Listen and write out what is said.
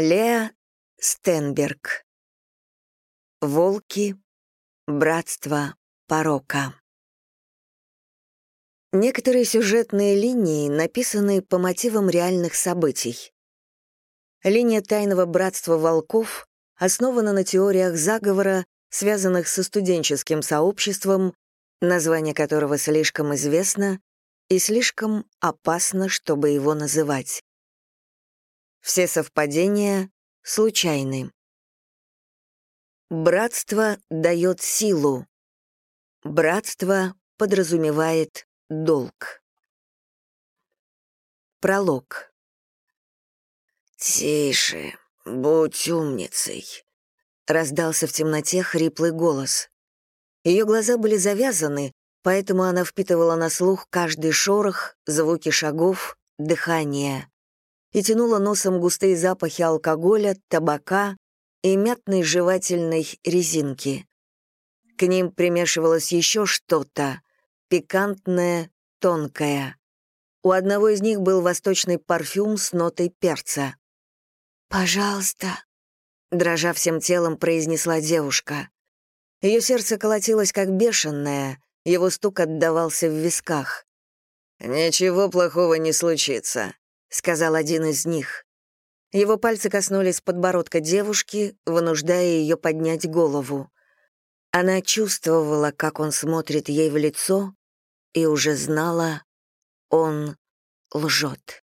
Леа Стенберг. Волки. Братство порока. Некоторые сюжетные линии написаны по мотивам реальных событий. Линия тайного братства волков основана на теориях заговора, связанных со студенческим сообществом, название которого слишком известно и слишком опасно, чтобы его называть. Все совпадения случайны. Братство дает силу. Братство подразумевает долг. Пролог. «Тише, будь умницей», — раздался в темноте хриплый голос. Ее глаза были завязаны, поэтому она впитывала на слух каждый шорох, звуки шагов, дыхание и тянула носом густые запахи алкоголя, табака и мятной жевательной резинки. К ним примешивалось еще что-то, пикантное, тонкое. У одного из них был восточный парфюм с нотой перца. «Пожалуйста», — дрожа всем телом, произнесла девушка. Ее сердце колотилось как бешеное, его стук отдавался в висках. «Ничего плохого не случится», — сказал один из них. Его пальцы коснулись подбородка девушки, вынуждая ее поднять голову. Она чувствовала, как он смотрит ей в лицо, и уже знала, он лжет.